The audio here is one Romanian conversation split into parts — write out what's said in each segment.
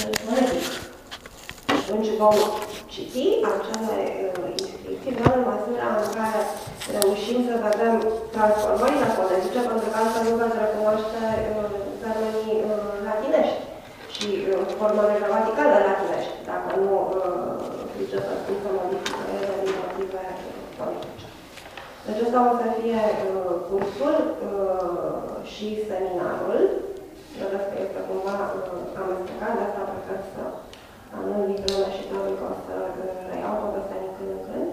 nivel fonetic. Atunci vom citi acele uh, inscripții doar în măsura în care reușim să vedem transformările fonetice, pentru că altfel nu veți recunoaște uh, termenii uh, latinești și uh, formele gramaticale latinești, dacă nu uh, pricepeți cum să modifică ele din motive fonetice. Deci ăsta o să fie uh, cursul uh, și seminarul. Vedeți că este cumva uh, amestecat, de asta prefer să anul livrele și probabil că o să uh, reiau povestea din când în când.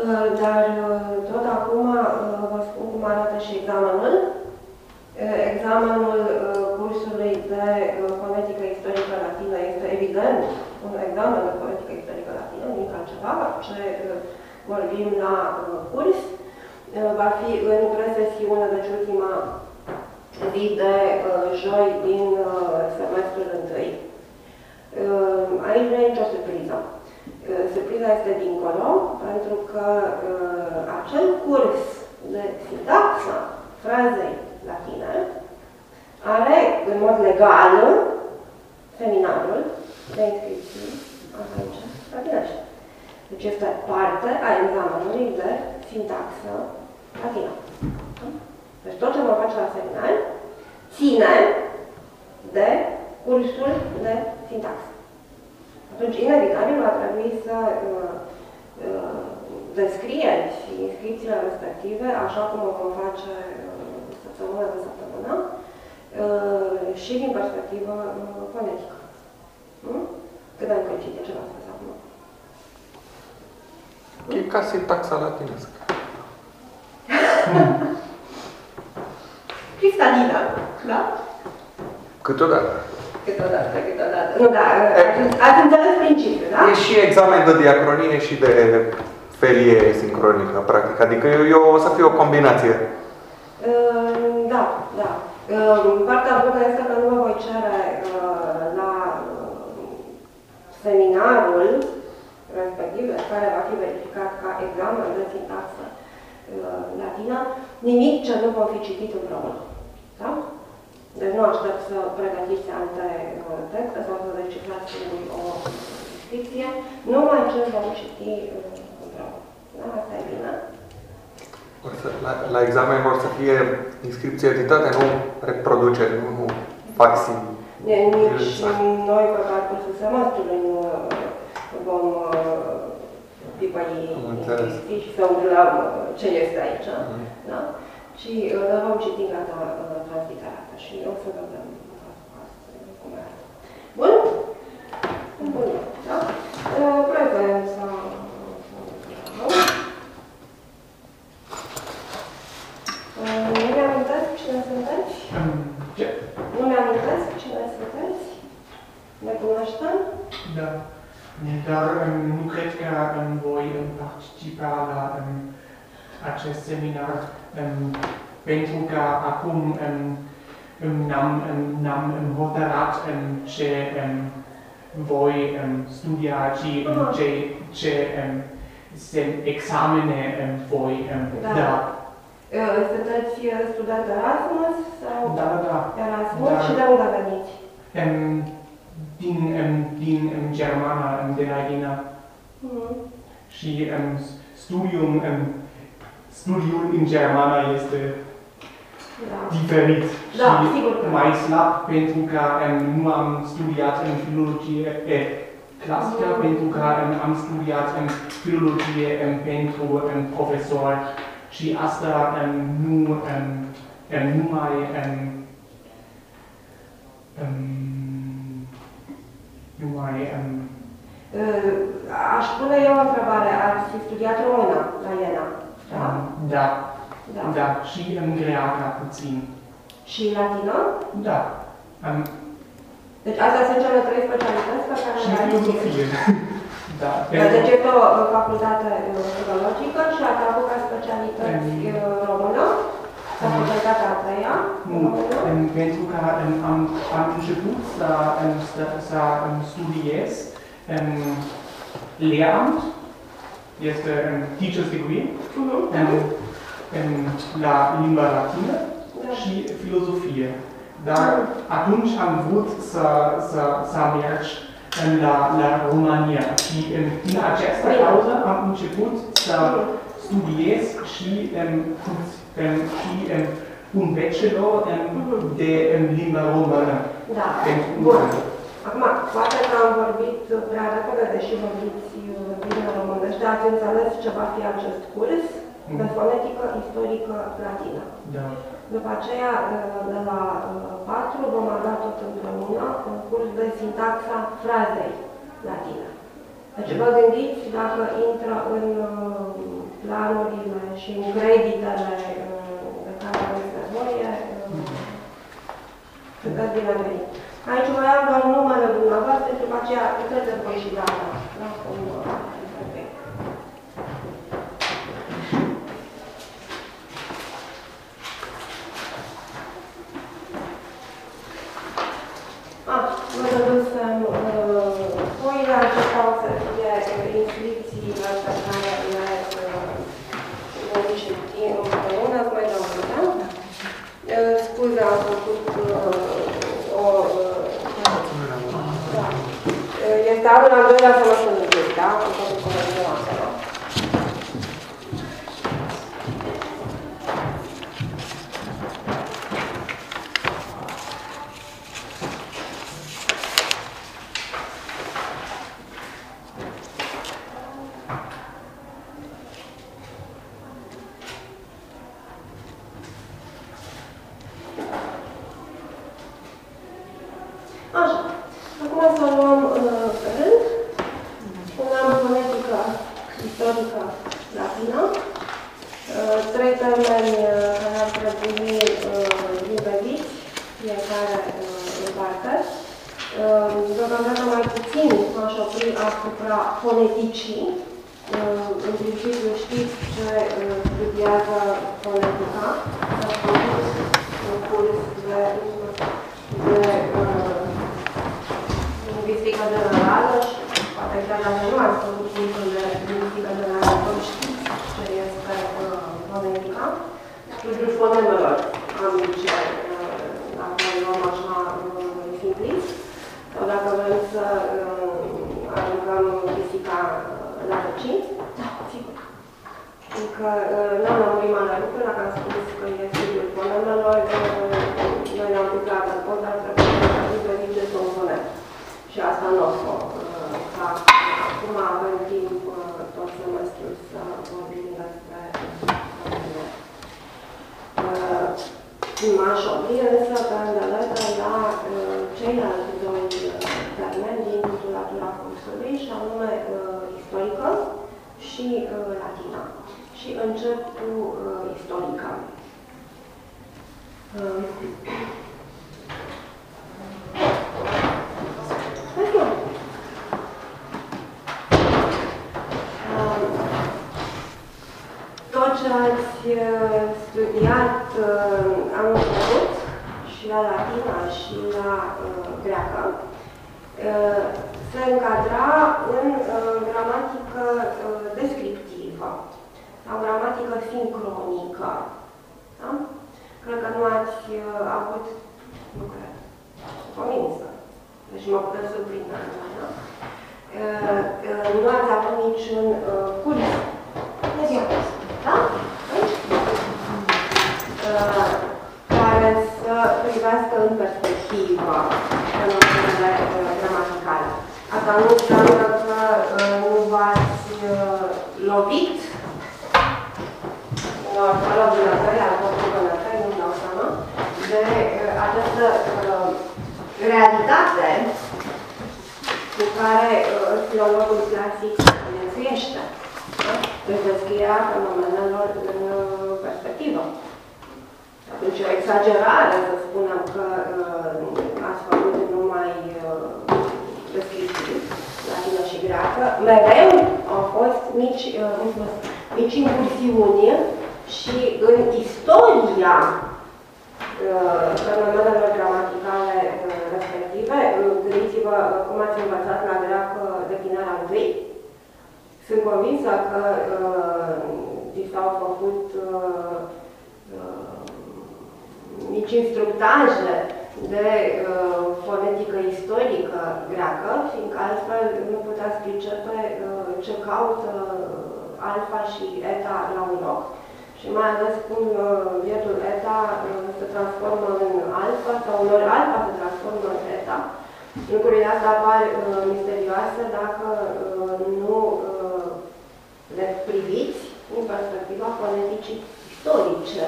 Uh, dar uh, tot acum uh, vă spun cum arată și examenul. Uh, Examenul uh, cursului de uh, fonetică istorică latină este evident un examen de fonetică istorică latină, nimic altceva, ce uh, vorbim la uh, curs. Uh, Va fi în presesiune, deci ultima zi de uh, joi din uh, semestrul întâi. Uh, Aici nu e nicio surpriză. Uh, Surpriza este dincolo, pentru că uh, acel curs de sintaxă frazei latine are, în mod legal, seminarul de inscripții aici, latinește. Deci este parte a examenului de sintaxă latină. Deci tot ce mă face la seminar ține de cursul de sintaxă. Atunci, inevitabil, va trebui să uh, uh, descrieți inscripțiile respective, așa cum o vom face uh, săptămână de săptămână, uh, și din perspectivă uh, fonetică. Nu? Cât de încălcit e ce v-am spus acum. E ca sintaxa latinescă. Cristalină, da? Câteodată. Câteodată, câteodată. Nu, da, ați, ați înțeles principiul, da? E și examen de diacronie și de felie sincronică, practic. Adică eu, eu o să fie o combinație. Uh, Da, da. Uh, Partea bună este că nu vă voi cere uh, la uh, seminarul respectiv, care va fi verificat ca examen de sintaxă uh, latină, nimic ce nu vom fi citit împreună. Da? Deci nu aștept să pregătiți alte uh, texte sau să reciclați o descripție, numai ce vom citi uh, împreună. Da? Asta e bine. O să, la, la examen vor să fie inscripții editate, nu reproduceri, nu, nu faxii. Ne- Nici Exact. noi pe parcursul semestrului nu uh, vom uh, pipăi Am înțeles. inscripții și să urlăm uh, ce este aici, Mhm. da? Și uh, le vom citi la tra- uh, transliterată și o să vedem pas cu pas uh, cum arată. Bun? Bun, da? Uh, Prezența. Uh, Nu mi-amintesc cine sunteți? Ce? Nu mi-amintesc cine sunteți? Ne cunoaștem? Da. Dar um, nu cred că um, voi um, participa la um, acest seminar um, pentru că acum um, um, n-am, um, n-am um, hotărât um, ce um, voi um, studia și um, Ah. ce, ce um, sem- examene um, voi um, Da. da. Uh, Sunteți uh, student Erasmus sau Da, da, da. Erasmus Da. și de unde veniți? Um, din, um, din um, Germana, um, de la Ghina. Mhm. Și um, studium, um, studiul în germană este Da. diferit Da, și sigur că. mai slab pentru că um, nu am studiat în filologie eh, clasică, Mhm. pentru că um, am studiat în filologie um, pentru um, profesor și asta um, nu, um, um, nu mai um, um, nu mai um, Uh, Aș pune eu o întrebare. Ați fi studiat română la Iena? Da? um, da, Da. da, și în greacă puțin. Și latină? Da. Um, Deci astea sunt cele trei specialități pe care și le ați filozofie. da. Da, pentru- Deci este o o facultate uh, filologică și ați avut ca specialități Mm. uh, română? Sau Mm. facultatea a treia? Nu, română? um, pentru că um, am, am început să, um, să, să um, studiez um, Lehramt, este um, Teacher's Degree, Mhm. um, um, la limba latină Da. și filozofie. dar atunci am vrut să, să, să merg în la, la România și în, din această cauză am început să studiez și, um, um, și um, un bachelor um, de um, limba română. Da. Pentru un Bun. an. Acum, poate că am vorbit prea repede, deși vorbiți uh, bine românește, ați înțeles ce va fi acest curs de Mhm. fonetică istorică latină. Da. După aceea, uh, de la 4, vom avea tot împreună un curs de sintaxa frazei latine. Deci vă gândiți dacă intră în uh, planurile și în creditele uh, de care aveți nevoie, uh, sunteți binevenit. Aici mai am doar numele dumneavoastră, după aceea puteți voi și data. Da? Cum, uh, perfect. Ah, vă dădusem uh, foile, acestea o să fie uh, inscripțiile pe care le uh, vom citi împreună, îți mai dau una. Uh, Scuze, am făcut uh, o... uh, da. Uh, Este anul al doilea gramatică sincronică. Da? Cred că nu ați uh, avut, nu cred, convinsă. Deci mă puteți surprinde. Da? Uh, uh, nu ați avut niciun uh, curs imediat, da? Aici? Uh, care să privească în perspectivă fenomenele uh, gramaticale. Asta nu înseamnă că uh, nu v-ați uh, lovit uh, colaboratorii, al vostru colaboratorii, nu-mi dau seama, de uh, această uh, realitate cu care uh, filologul clasic se însuiește. Da? Deci descrierea fenomenelor în uh, perspectivă. Atunci e o exagerare să spunem că uh, ați făcut numai uh, descripții, latină și greacă. Mereu au fost mici, uh, cum spun, mici incursiuni și în istoria uh, fenomenelor gramaticale uh, respective, uh, gândiți-vă uh, cum ați învățat la greacă declinarea întâi. Sunt convinsă că uh, vi s-au făcut uh, uh, mici instructaje de uh, fonetică istorică greacă, fiindcă altfel nu puteți pricepe uh, ce caută uh, alfa și eta la un loc. Și mai ales cum uh, bietul eta uh, se transformă în alfa sau unor alfa se transformă în eta. Lucrurile astea apar uh, misterioase dacă uh, nu uh, le priviți din perspectiva foneticii istorice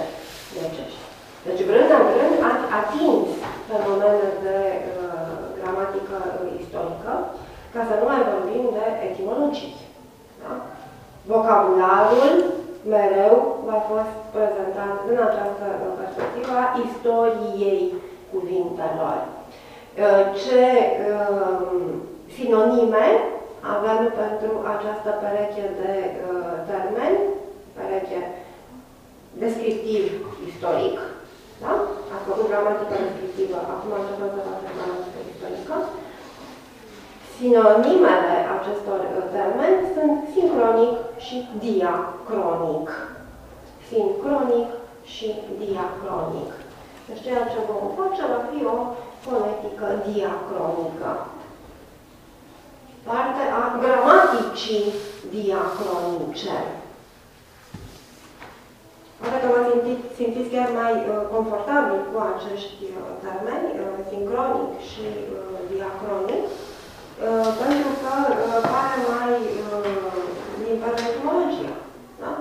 grecești. Deci, vrând în rând, ați atins fenomene de uh, gramatică uh, istorică, ca să nu mai vorbim de etimologii. Da? Vocabularul mereu va fost prezentat în această uh, perspectivă a istoriei cuvintelor. Uh, ce uh, sinonime avem pentru această pereche de uh, termeni, pereche descriptiv istoric, da? Ați făcut gramatică descriptivă, acum începem să facem gramatică istorică. Sinonimele acestor uh, termeni sunt sincronic și diacronic. Sincronic și diacronic. Deci ceea ce vom face va fi o fonetică diacronică. Parte a gramaticii diacronice. Poate că vă simțiți, simțiți chiar mai uh, confortabil cu acești uh, termeni, uh, sincronic și uh, diacronic, uh, pentru că uh, pare mai uh, limpede etimologia. Da?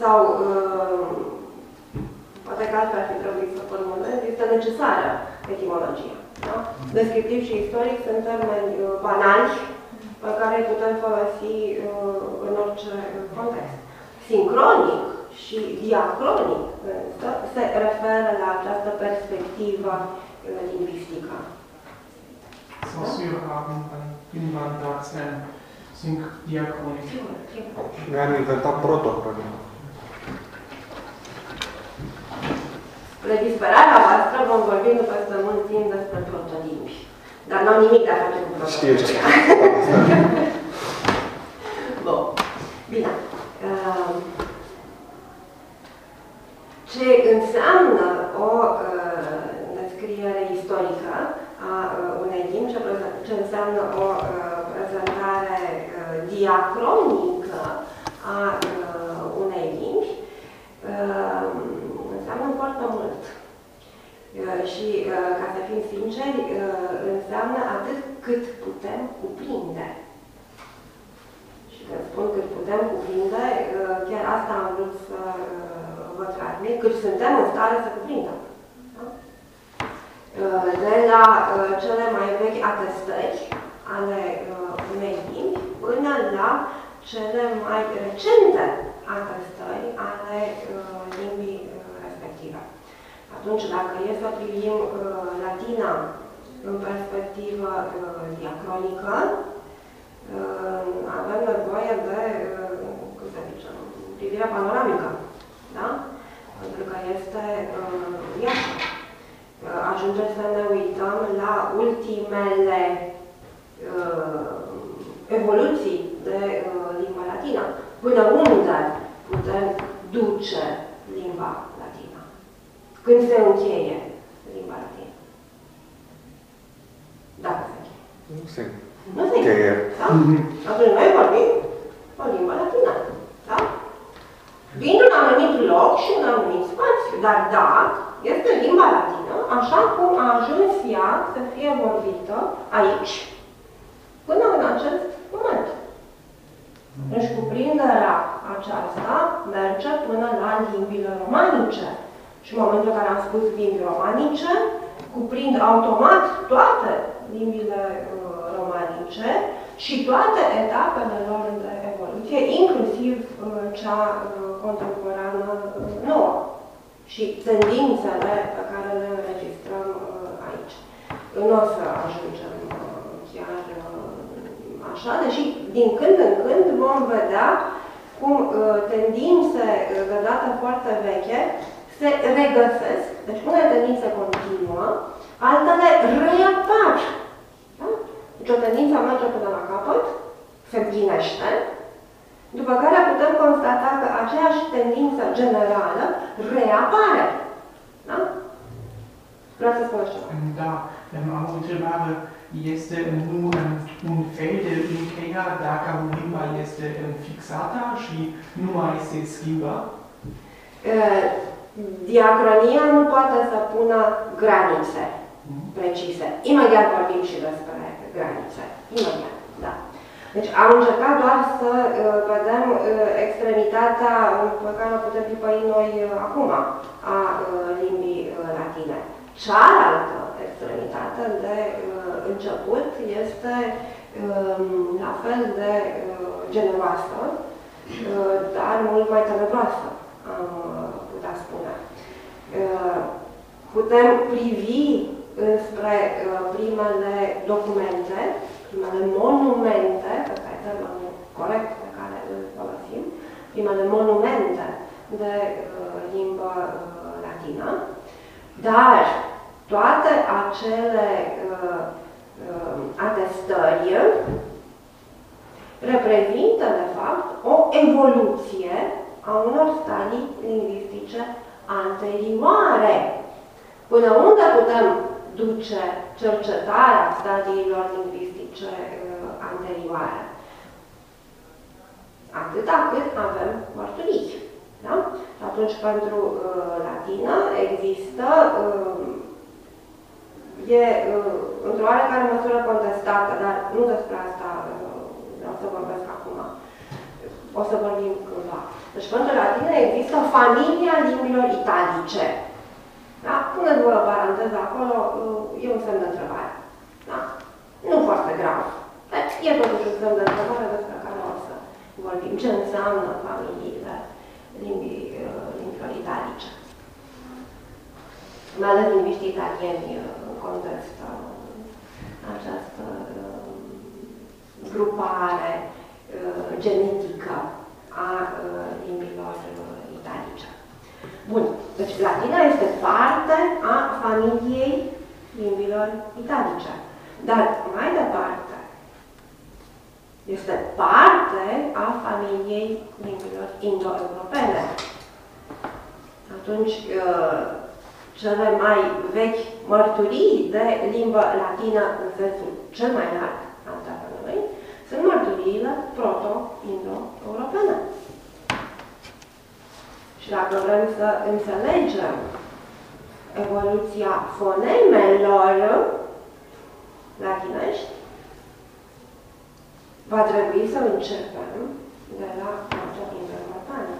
Sau, uh, poate că altfel ar fi trebuit să formulez, este necesară etimologia. Da? Descriptiv și istoric sunt termeni uh, banali pe care îi putem folosi uh, în orice context. Sincronic și diacronic însă se referă la această perspectivă uh, lingvistică. Saussure haben an Inwandatzen sync diachronic. Sigur, sigur. Noi am inventat protocronimă. Spre disperarea voastră vom vorbi nu peste mult timp despre protolimbi. Dar n-am nimic de a face cu Știu, știu. protolimbi. Bun. Bine. Uh, Ce înseamnă o uh, descriere istorică a uh, unei limbi, ce, preze- ce înseamnă o uh, prezentare uh, diacronică a uh, unei limbi, uh, înseamnă foarte mult. Uh, Și, uh, ca să fim sinceri, uh, înseamnă atât cât putem cuprinde. Și când spun cât putem cuprinde, uh, chiar asta am vrut să uh, vă transmit, cât suntem în stare să cuprindem. Da? Uh, De la uh, cele mai vechi atestări ale uh, unei limbi până la cele mai recente atestări ale uh, limbii uh, respective. Atunci, dacă e să privim uh, latina în perspectivă uh, diacronică, uh, avem nevoie de, uh, cum să zicem, privire panoramică. Da? Pentru că este, uh, iată, uh, ajunge să ne uităm la ultimele uh, evoluții de uh, limba latină. Până unde putem duce limba latină? Când se încheie limba latină? Dacă se încheie. Nu se Nu se încheie. încheie. Da? Atunci noi vorbim o limbă latină. Da? Dintr-un anumit loc și un anumit spațiu. Dar da, este limba latină, așa cum a ajuns ea să fie vorbită aici, până în acest moment. Deci cuprinderea aceasta merge până la limbile romanice. Și în momentul în care am spus limbi romanice, cuprind automat toate limbile uh, romanice și toate etapele lor de evoluție, inclusiv uh, cea uh, contemporană uh, nouă și tendințele pe care le înregistrăm uh, aici. Nu o să ajungem uh, chiar uh, așa, deși din când în când vom vedea cum uh, tendințe uh, de dată foarte veche se regăsesc, deci unele tendințe continuă, altele reapar. Da? Deci o tendință merge până la capăt, se împlinește, după care putem constata că aceeași tendință generală reapare. Da? Vreau să spuneți ceva. Ähm, Da, ähm, am o întrebare. Este nu um, un fel de încheia dacă limba este um, fixată și nu mai se schimbă? Uh, Diacronia nu poate să pună granițe precise. Imediat vorbim și despre granițe. Imediat, da. Deci am încercat doar să uh, vedem uh, extremitatea pe care o putem pripăi noi uh, acum a uh, limbii uh, latine. Cealaltă extremitate de uh, început este um, la fel de uh, generoasă, uh, dar mult mai tenebroasă, am uh, putea spune. Uh, Putem privi înspre uh, primele documente, primele monumente, pe care termenul corect pe care îl folosim, primele monumente de uh, limbă uh, latină, dar toate acele uh, uh, atestări reprezintă, de fapt, o evoluție a unor stadii lingvistice anterioare. Până unde putem duce cercetarea stadiilor lingvistice uh, anterioare? Atâta cât avem mărturii. Da? Și atunci, pentru uh, latină există, uh, e uh, într-o oarecare măsură contestată, dar nu despre asta uh, vreau să vorbesc acum. O să vorbim cândva. Deci, pentru latină există familia limbilor italice. Da? Puneți-vă o paranteză acolo, uh, e un semn de întrebare. Da? Nu foarte grav. Dar e totuși un semn de întrebare despre care o să vorbim. Ce înseamnă familiile limbii, uh, limbilor italice? Mai ales lingviștii italieni uh, contestă această uh, grupare uh, genetică a uh, limbilor uh, italice. Bun, deci latina este parte a familiei limbilor italice. Dar mai departe, este parte a familiei limbilor indo-europene. Atunci, uh, cele mai vechi mărturii de limbă latină în sensul cel mai larg al termenului sunt mărturiile proto-indo-europene. Și dacă vrem să înțelegem evoluția fonemelor latinești, va trebui să începem de la proto-indo-europeană.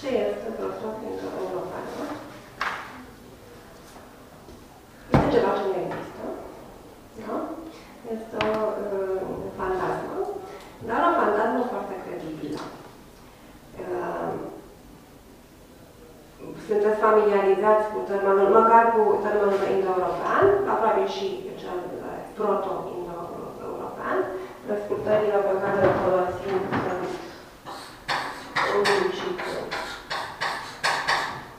Ce este proto-indo-europeană? Este ceva ce nu există. Da? Este o uh, fantasmă, dar o fantasmă foarte credibilă. Uh, sunteți familiarizați cu termenul, măcar cu termenul indo-european, la probabil și cel de proto-indo-european. Răscurtările pe care le folosim sunt și cu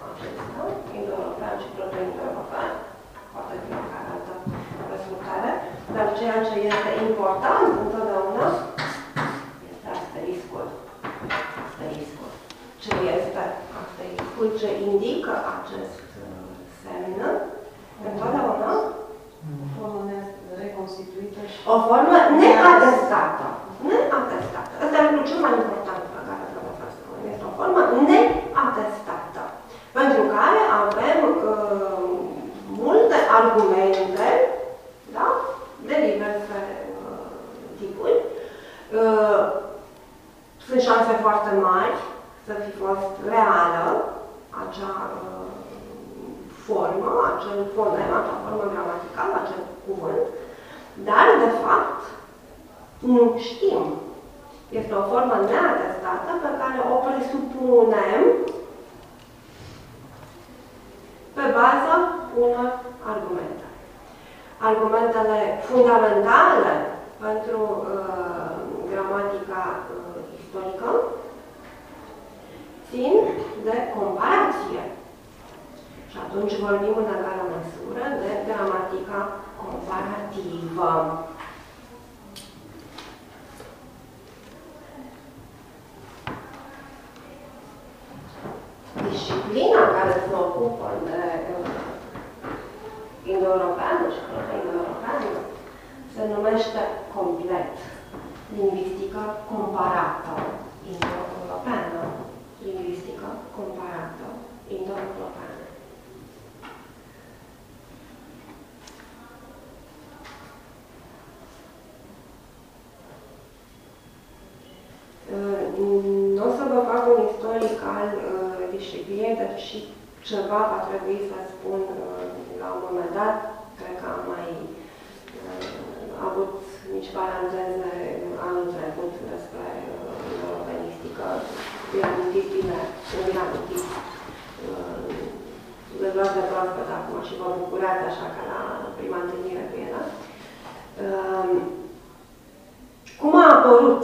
acesta, indo-european și proto-indo-european, poate fi care altă răscurtare, dar ceea ce este important întotdeauna este asteriscul. Asteriscul. Ce este asteriscul? Ce indică acest Disciplina care se ocupă de uh, indo-europeană și cultura indo-europeană se numește complet lingvistică comparată indo-europeană. Lingvistică comparată indo-europeană. Ceva va trebui să spun uh, la un moment dat. Cred că am mai uh, avut nici paranteze anul trecut despre uh, europenistică. Vi amintit bine, nu vi amintit. Uh, le luați de proaspăt acum și vă bucurați așa ca la prima întâlnire cu el. Uh, cum a apărut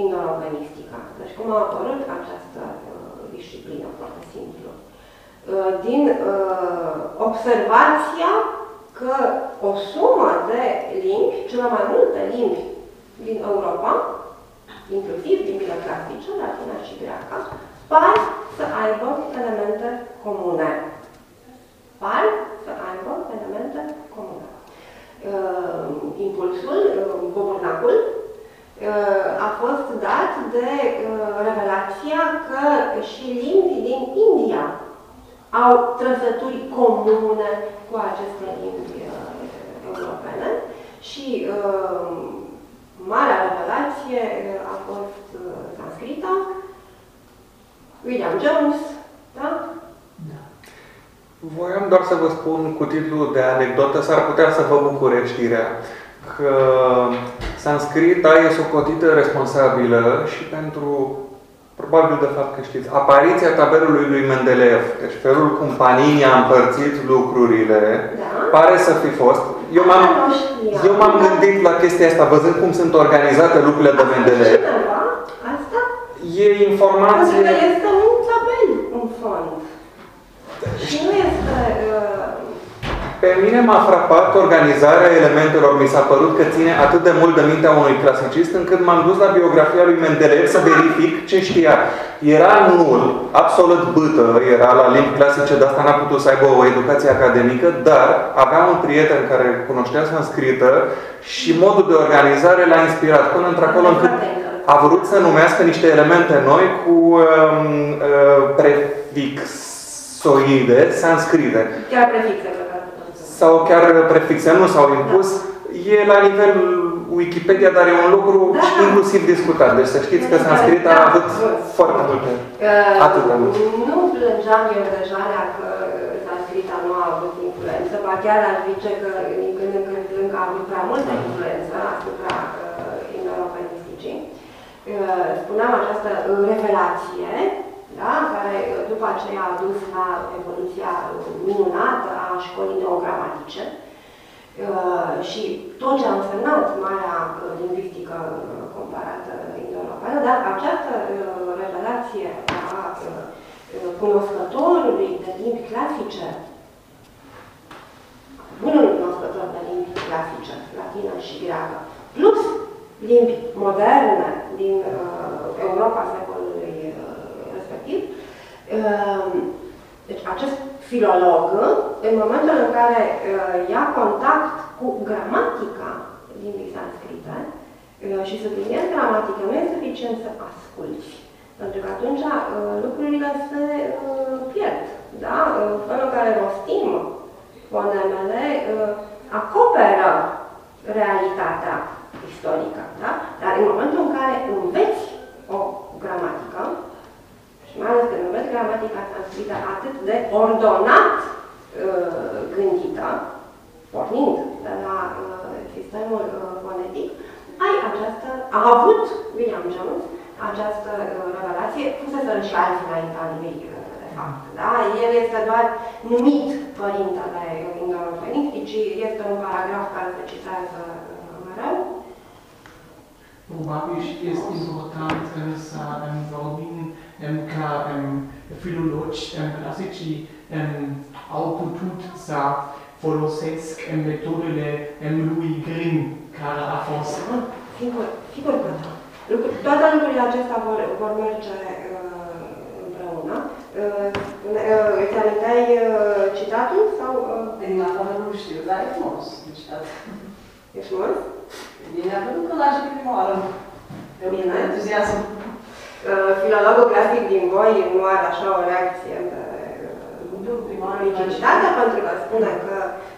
indo-europenistica? Deci cum a apărut această uh, disciplină, foarte simplu? Uh, din uh, observația că o sumă de limbi, cele mai multe limbi din Europa, inclusiv limbile clasice, latina și greaca, par să aibă elemente comune. Par să aibă elemente comune. Uh, impulsul, uh, boburnacul, uh, a fost dat de uh, revelația că și limbi din India au trăsături comune cu aceste limbi uh, europene și uh, marea revelație uh, a fost uh, sanscrita, William Jones, da? Da. Voiam doar să vă spun cu titlul de anecdotă, s-ar putea să vă bucure știrea că sanscrita e socotită responsabilă și pentru, probabil de fapt că știți, apariția tabelului lui Mendeleev, deci felul cum Panini a împărțit lucrurile, Da. pare să fi fost. Eu m-am, Nu știam. eu m-am gândit la chestia asta, văzând cum sunt organizate lucrurile de Mendeleev. Cineva, asta? E Pentru informație... că este un tabel, în fond. Și nu este... Uh, Pe mine m-a frapat organizarea elementelor. Mi s-a părut că ține atât de mult de mintea unui clasicist încât m-am dus la biografia lui Mendeleev să verific ce știa. Era nul, absolut bâtă, era la limbi clasice, de asta n-a putut să aibă o educație academică, dar avea un prieten care cunoștea sanscrită și modul de organizare l-a inspirat până într-acolo încât a vrut să numească niște elemente noi cu um, uh, prefixoide sanscrite chiar prefixele pe care putem să sau chiar prefixe nu s-au impus. E la nivel Wikipedia, dar e un lucru Da. inclusiv discutat. Deci să știți că sanscrit a avut foarte multe. Uh, Atât de mult. Nu plângeam eu deja că sanscrita nu a avut influență, ba chiar aș zice că din când în când plâng că a avut prea multă influență asupra uh, indo-europenisticii. Uh, spuneam această uh, revelație, da, care uh, după aceea a dus la evoluția minunată a școlii neogramatice. Uh, și tot ce a însemnat marea uh, lingvistică uh, comparată indo-europeană, dar această uh, revelație a uh, uh, cunoscătorului de limbi clasice, bunul cunoscător de limbi clasice, latină și greacă, plus limbi moderne din uh, Europa secolului uh, respectiv, uh, deci acest filolog, în momentul în care uh, ia contact cu gramatica limbii sanscrite, uh, și subliniez gramatică, nu e suficient să asculți. Pentru că atunci uh, lucrurile se uh, pierd. Da? Uh, felul în care rostim fonemele uh, acoperă realitatea istorică. Da? Dar în momentul în care înveți o gramatică, și mai ales când înveți gramatica sanscrită atât de ordonat uh, gândită, pornind de la uh, sistemul uh, fonetic, ai această, a avut William Jones această uh, revelație, pusese și alții înaintea lui, uh, de fapt. Da? El este doar numit părintele indo-europenisticii, este un paragraf care se citează uh, mereu, Probabil este important um, să um, vorbim um, ca um, filologi um, clasici um, au putut să folosesc în metodele în lui Grimm, care a fost Da, sigur, sigur că da. Lucru- Toate lucrurile acestea vor, vor merge uh, împreună. Uh, uh, îți aminteai uh, citatul sau uh, Din afară nu știu, dar e frumos. Deci, da. ești frumos? Bine, a văzut că l-aș prima oară. Eu Bine. Bine. entuziasm. Uh, filologul clasic din voi nu are așa o reacție pe Nu, prima oară Licencitate pentru că spune că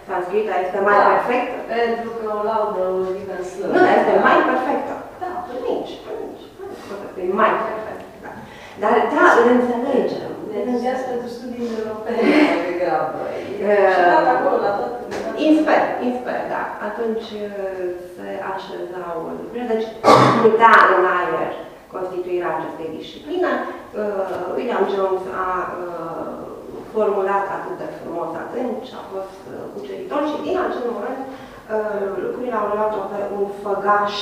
sanscrita este mai Da. perfectă. Pentru că o laudă o liber slăbă. Nu, este mai perfectă. Da. Nici, nici. E mai perfectă. Da. Dar da, îl înțelegem. Entuziasm pentru studiile europene, mai degrabă. Eh, Și dat acolo, la tot. Insper, insper, da. Atunci uh, se așezau lucrurile. Deci, putea în aer constituirea acestei discipline. Uh, William Jones a uh, formulat atât de frumos atunci, a fost uh, cuceritor și din acel moment uh, lucrurile au luat pe un făgaș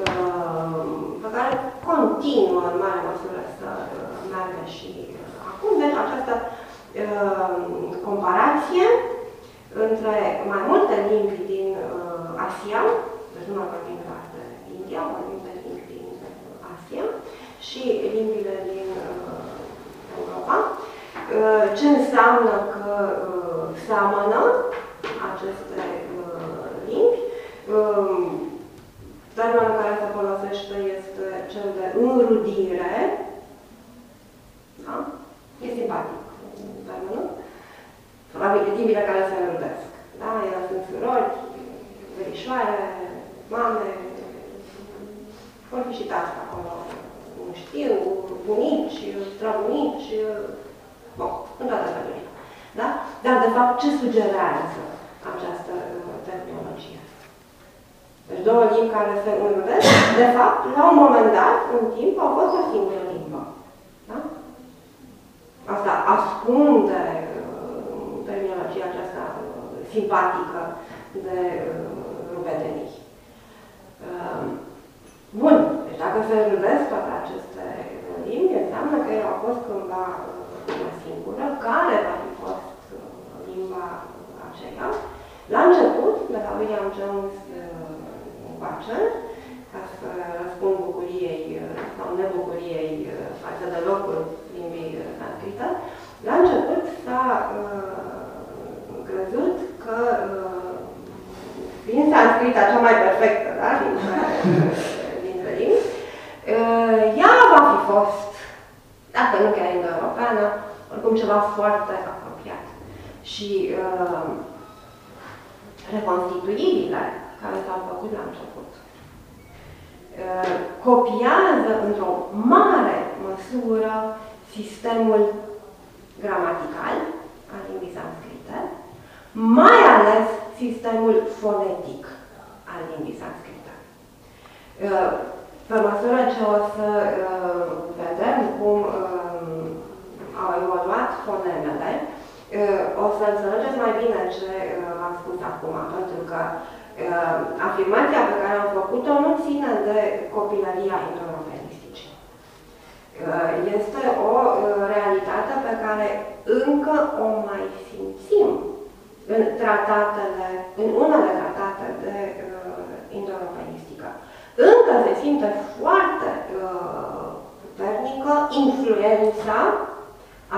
uh, pe care continuă în mare măsură să uh, meargă și uh, acum. Deci această uh, comparație între mai multe limbi din uh, Asia, deci nu mai vorbim doar de India, vorbim de limbi din uh, Asia și limbile din uh, Europa, uh, ce înseamnă că uh, seamănă aceste uh, limbi. Um, termenul care se folosește este cel de înrudire. Da? E simpatic termenul. Probabil limbile care se înrudesc. Da? Ele sunt surori, verișoare, mame, vor fi și tati acolo, nu știu, bunici, străbunici, bun, în toate felurile. Da? Dar, de fapt, ce sugerează această uh, terminologie? Deci două limbi care se înrudesc, de fapt, la un moment dat, în timp, au fost o singură limbă. Da? Asta ascunde uh, terminologia aceasta uh, simpatică de uh, rubedenii. Uh, Bun, deci dacă se înrudesc toate aceste uh, limbi, înseamnă că ele au fost cândva uh, una singură, care va fi fost uh, limba aceea. La început, de la William Jones uh, încoace, ca să răspund bucuriei uh, sau nebucuriei uh, față de locul limbii uh, sanscrită, la început s-a uh, crezut că uh, fiind sanscrita cea mai perfectă, da, dintre, dintre limbi, uh, ea va fi fost, dacă nu chiar indo-europeană, oricum ceva foarte apropiat. Și uh, reconstituirile care s-au făcut la început uh, copiază într-o mare măsură sistemul gramatical al limbii sanscrite, mai ales sistemul fonetic al limbii sanscrite. Uh, Pe măsură ce o să uh, vedem cum uh, au evoluat fonemele, uh, o să înțelegeți mai bine ce uh, v-am spus acum, pentru că uh, afirmația pe care am făcut-o nu ține de copilăria indoeuropenistice. Uh, Este o uh, realitate pe care încă o mai simțim în tratatele, în unele tratate de uh, indoeuropenistică. Încă se simte foarte uh, puternică influența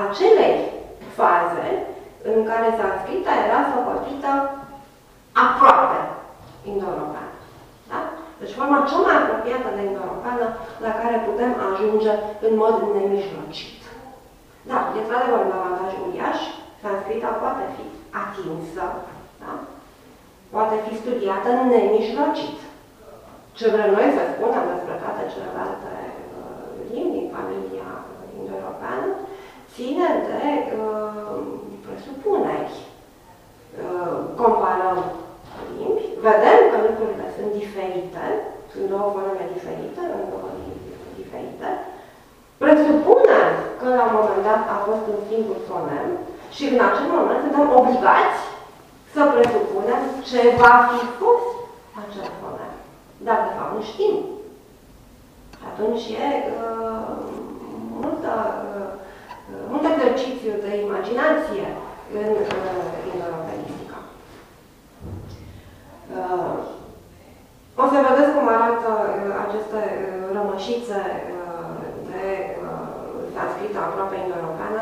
acelei faze în care sanscrita era socotită aproape indo-europeană. Da? Deci forma cea mai apropiată de indo-europeană la care putem ajunge în mod nemijlocit. Da, e într-adevăr un avantaj uriaș, sanscrita poate fi atinsă, da? poate fi studiată nemijlocit. Ce vrem noi să spunem despre toate celelalte uh, limbi din familia indo-europeană ține de uh, presupuneri. Uh, comparăm limbi, vedem că lucrurile sunt diferite, sunt două forme diferite, în două limbi diferite, presupunem că la un moment dat a fost un singur fonem și în acel moment suntem obligați să presupunem ce va fi fost acel fonem. Dar de fapt nu știm. Și atunci e uh, multă, uh, mult exercițiu de imaginație în uh, indoeuropenistica. Uh, o să vedeți cum arată uh, aceste uh, rămășițe uh, de uh, sanscrită aproape indo-europeană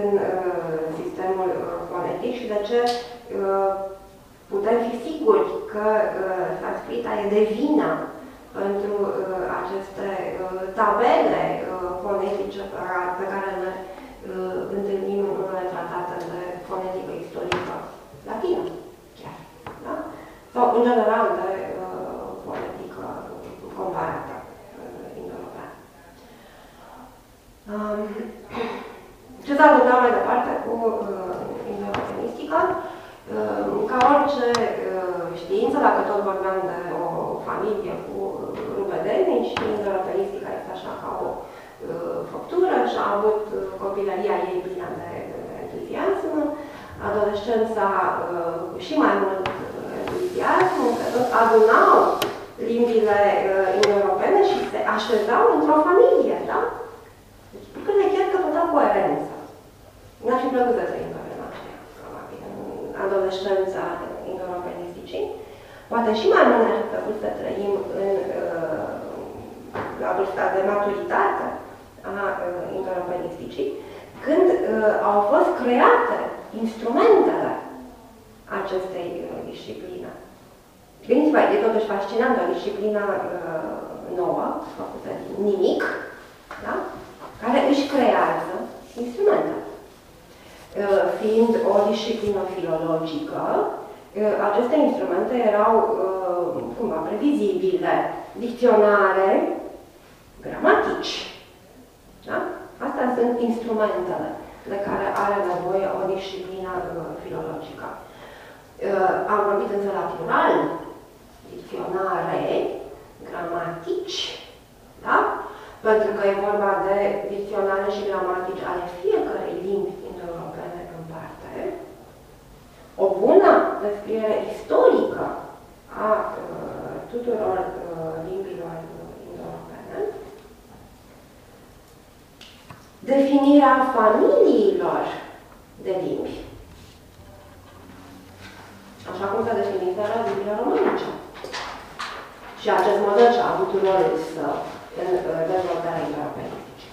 în uh, sistemul uh, fonetic și de ce uh, putem fi siguri că uh, sanscrita e de vină pentru uh, aceste uh, tabele uh, fonetice pe care, pe care le uh, întâlnim în unele tratate de fonetică istorică latină, chiar. Da? Sau, în general, de uh, fonetică comparată uh, indo-europeană. Um, ce s-a întâmplat mai departe cu uh, indo-europeanistica? Uh, ca orice uh, știință, dacă tot vorbeam de o familie cu rubedenii și indo-europenistica este așa ca o uh, făptură și a avut uh, copilăria ei plină de uh, entuziasm, adolescența uh, și mai mult uh, entuziasm, că tot adunau limbile uh, indo-europene și se așezau într-o familie, da? Deci, lucrurile chiar că putea coerență. Mi-ar fi plăcut să trăim pe vremea aceea, probabil, în adolescența indo-europenisticii. Poate și mai mult ne-ar fi plăcut să trăim în, uh, la vârsta de maturitate a uh, indo-europenisticii, când uh, au fost create instrumentele acestei uh, discipline. Gândiți-vă, e totuși fascinant o disciplină uh, nouă, făcută din nimic, da? care își creează instrumente. Uh, fiind o disciplină filologică, uh, aceste instrumente erau uh, cumva previzibile, dicționare, gramatici. Da? Astea sunt instrumentele de care are nevoie o disciplină filologică. Am vorbit însă la plural, dicționare, gramatici, da? Pentru că e vorba de dicționare și gramatici ale fiecărei limbi indo-europene în parte. O bună descriere istorică a uh, tuturor uh, limbilor indo-europene. Definirea familiilor de limbi. Așa cum s-a definit la limbile românice. Și acest model și-a avut rolul său în dezvoltarea interoperistice.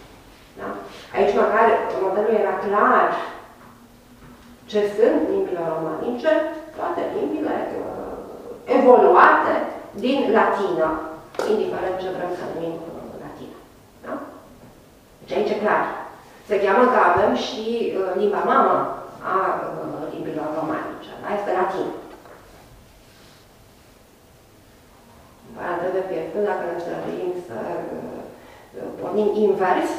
Da? Aici măcar modelul era clar ce sunt limbile romanice, toate limbile uh, evoluate din latină, indiferent ce vrem să numim uh, latină. Da? Deci aici e clar. Se cheamă că avem și uh, limba mamă a uh, limbilor romanice. Da? Este latină. paranteză fiecare, dacă ne străduim să uh, pornim invers,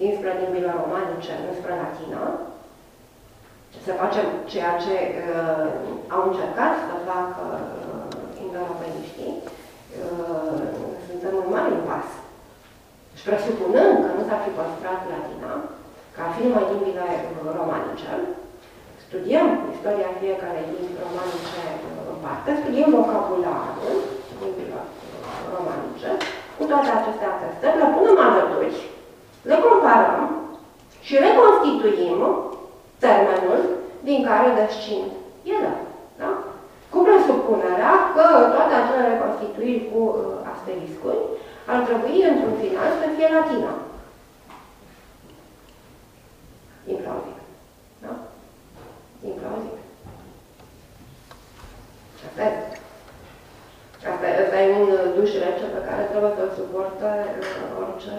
dinspre limbile romanice înspre latină, să facem ceea ce uh, au încercat să facă uh, indo-europeniștii, uh, suntem în mare impas. Și presupunând că nu s-ar fi păstrat latina, ca fi numai limbile romanice, studiem istoria fiecarei limbi romanice în parte, studiem vocabularul limbilor romanice, cu toate aceste atestări, le punem alături, le comparăm și reconstituim termenul din care descind ele. Da? Cu presupunerea că toate acele reconstituiri cu uh, asteriscuri ar trebui, într-un final, să fie latină. Implauzibil. Da? Implauzibil. Asta e. Asta, asta e un duș rece pe care trebuie să-l suporte uh, orice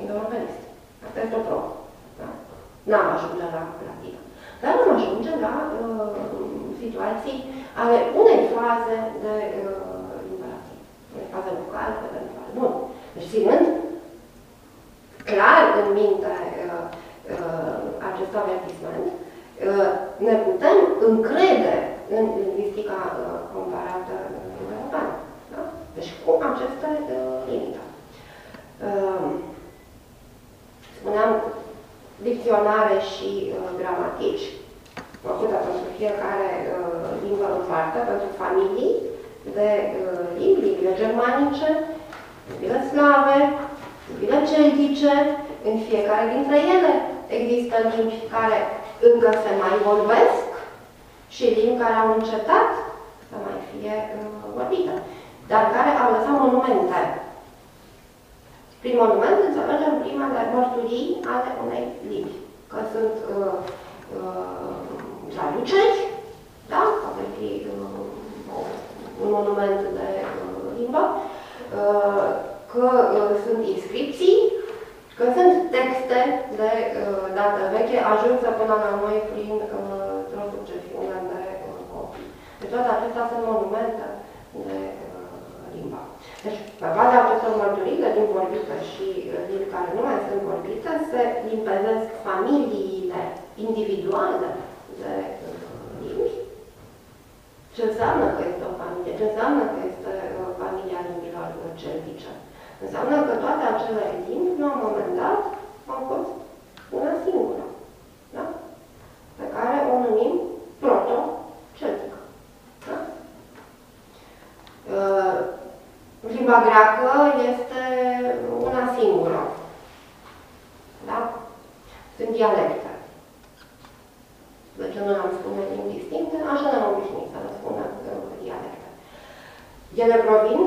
indoeuropenist. Asta e o probă. Da? N-am ajunge la latină. Dar am ajunge la uh, situații ale unei faze de uh, limba latină. Unei faze locale, eventual. Bun. Deci ținând clar în minte uh, uh, acest avertisment, uh, ne putem încrede în lingvistica uh, comparată europeană. Da? Deci cu aceste uh, limite. Uh, spuneam dicționare și uh, gramatici, făcută pentru fiecare uh, limbă în parte, pentru familii de uh, limbi, limbile germanice, limbile slave, limbile celtice, în fiecare dintre ele există limbi care încă se mai vorbesc și limbi care au încetat să mai fie uh, vorbită, dar care au lăsat monumente. Prin monument înțelegem primele mărturii ale unei limbi, că sunt uh, uh, traduceri, da? Poate fi uh, un monument de uh, limbă, uh, că uh, sunt inscripții, că sunt texte de uh, dată veche ajunse până la noi prin uh, o succesiune de uh, copii. Deci toate acestea sunt monumente de uh, limba. Deci, pe baza acestor mărturii de limbi vorbite și uh, limbi care nu mai sunt vorbite, se limpezesc familiile individuale de uh, limbi. Ce înseamnă că este o familie? Ce înseamnă că este uh, familia limbilor celtice? Înseamnă că toate acele limbi, la un moment dat, au fost una singură. Da? Pe care o numim proto-celtică. Da? Uh, limba greacă este una singură. Da? Sunt dialecte. De ce nu le-am spune limbi distincte? Așa ne-am obișnuit să le spunem dialecte. Ele provin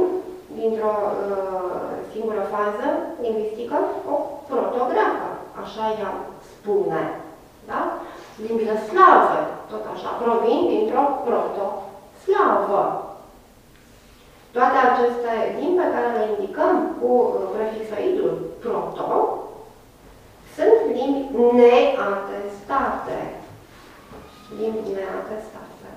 dintr-o uh, singură fază lingvistică, o protografă, așa ea spune. Da? Limbile slave, tot așa, provin dintr-o proto-slavă. Toate aceste limbi pe care le indicăm cu uh, prefixoidul proto sunt limbi neatestate. Limbi neatestate.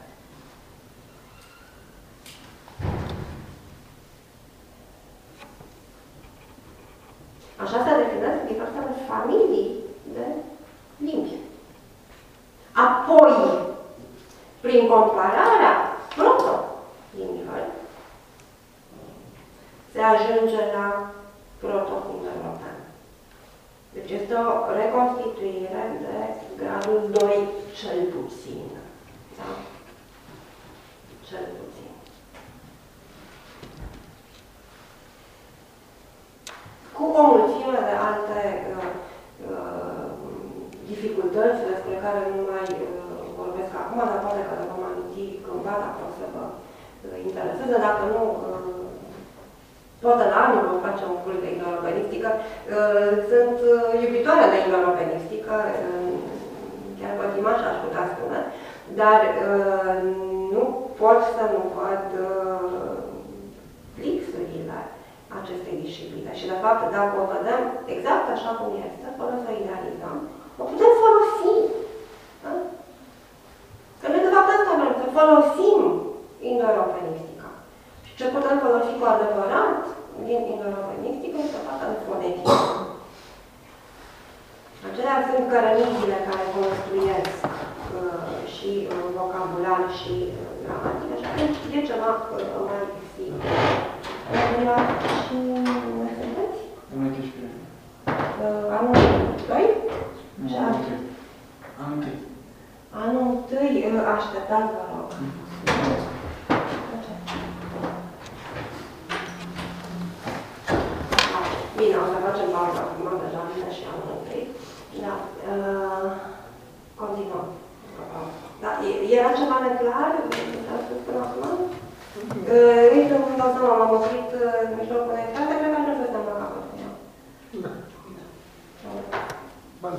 Așa se definesc diversele familii de limbi. Apoi, prin compararea proto-limbilor, se ajunge la proto-indoeuropean. Deci este o reconstituire de gradul 2 cel puțin. Da? Cel puțin. Cu o mulțime de alte uh, uh, dificultăți despre care nu mai uh, vorbesc acum, dar poate că le vom aminti cândva dacă o să vă uh, intereseze. Dacă nu, uh, Poate la anul vom face un curs de indoeuropenistică. Uh, sunt uh, iubitoare de indoeuropenistică, uh, chiar pătimaș aș putea spune, dar nu pot să nu văd lipsurile acestei discipline. Și de fapt, dacă o vedem exact așa cum este, fără să o idealizăm, o putem folosi. Da? Că noi de fapt asta vrem, să folosim indoeuropenistica. Și ce putem folosi cu adevărat din indoeuropenistică este partea de fonetică. Acelea sunt cărămizile care construiesc uh, și uh, vocabular și uh, gramatică și atunci e ceva uh, mai simplu. La și mai sunteți? Anul 18. Uh, anul 2? Nu, Ce anul an? 1. Anul 1. Anul 1, uh, așteptați, vă rog. Bine, o să facem pauză acum, deja vine și anul întâi. Da. Uh, continuăm. Da, e- era ceva neclar? S-a spus până acum? Uh, nici nu îmi dau seama, m-am oprit uh, în mijlocul unei frate, cred că aș vrea să stăm la capăt. Da. Bun.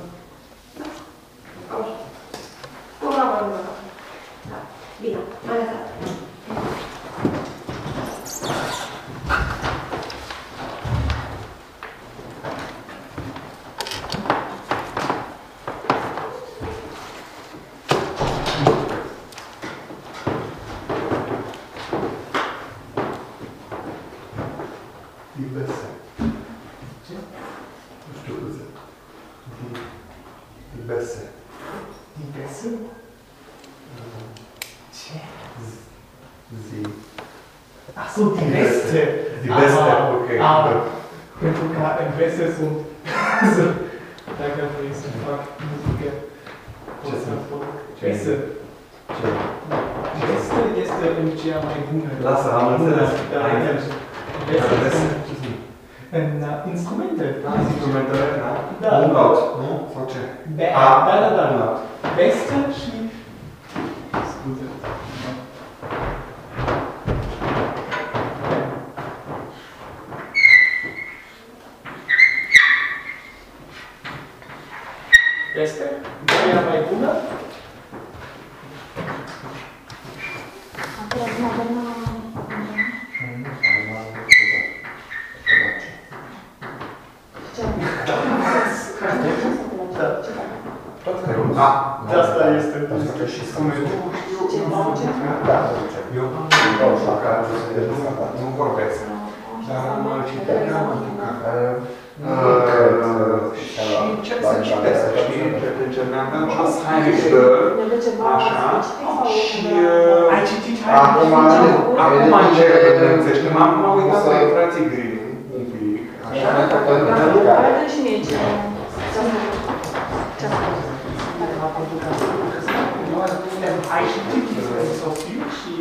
Da. Da. Toată lumea. Da. De asta este. Asta și Da. Eu nu vreau așa că nu vorbesc. Dar am citit și ce să citesc, știi? Mi-am dat jos Heidegger, așa, și... Ai citit Heidegger? Acum, acum încerc, acum am uitat la frații Grimm. Arată și mie ce ai și în sosiu și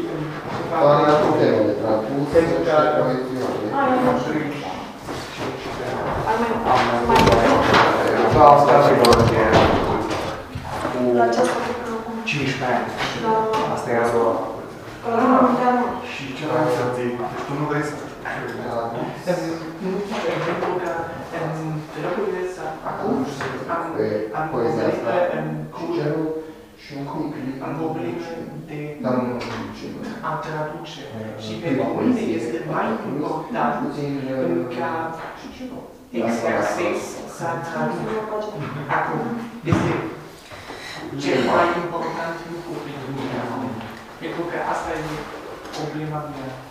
și Și ce vreau să zic? Deci tu nu vrei să nu că și un cuplu am vorbit de a traduce și pe unde este mai important ca expertes să traducă acum este cel mai important lucru pentru mine pentru că asta e problema mea.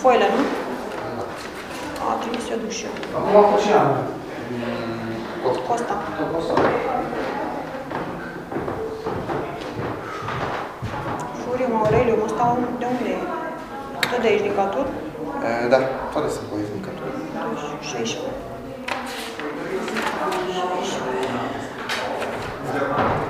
Foile, nu? A, trebuie să duc și eu. Acum a fost și Ana. Costa. Costa. Furiu, Aureliu, ăsta de unde e? Tot de aici, din Catul? Da, toate sunt poezi din Catul. 16. 16.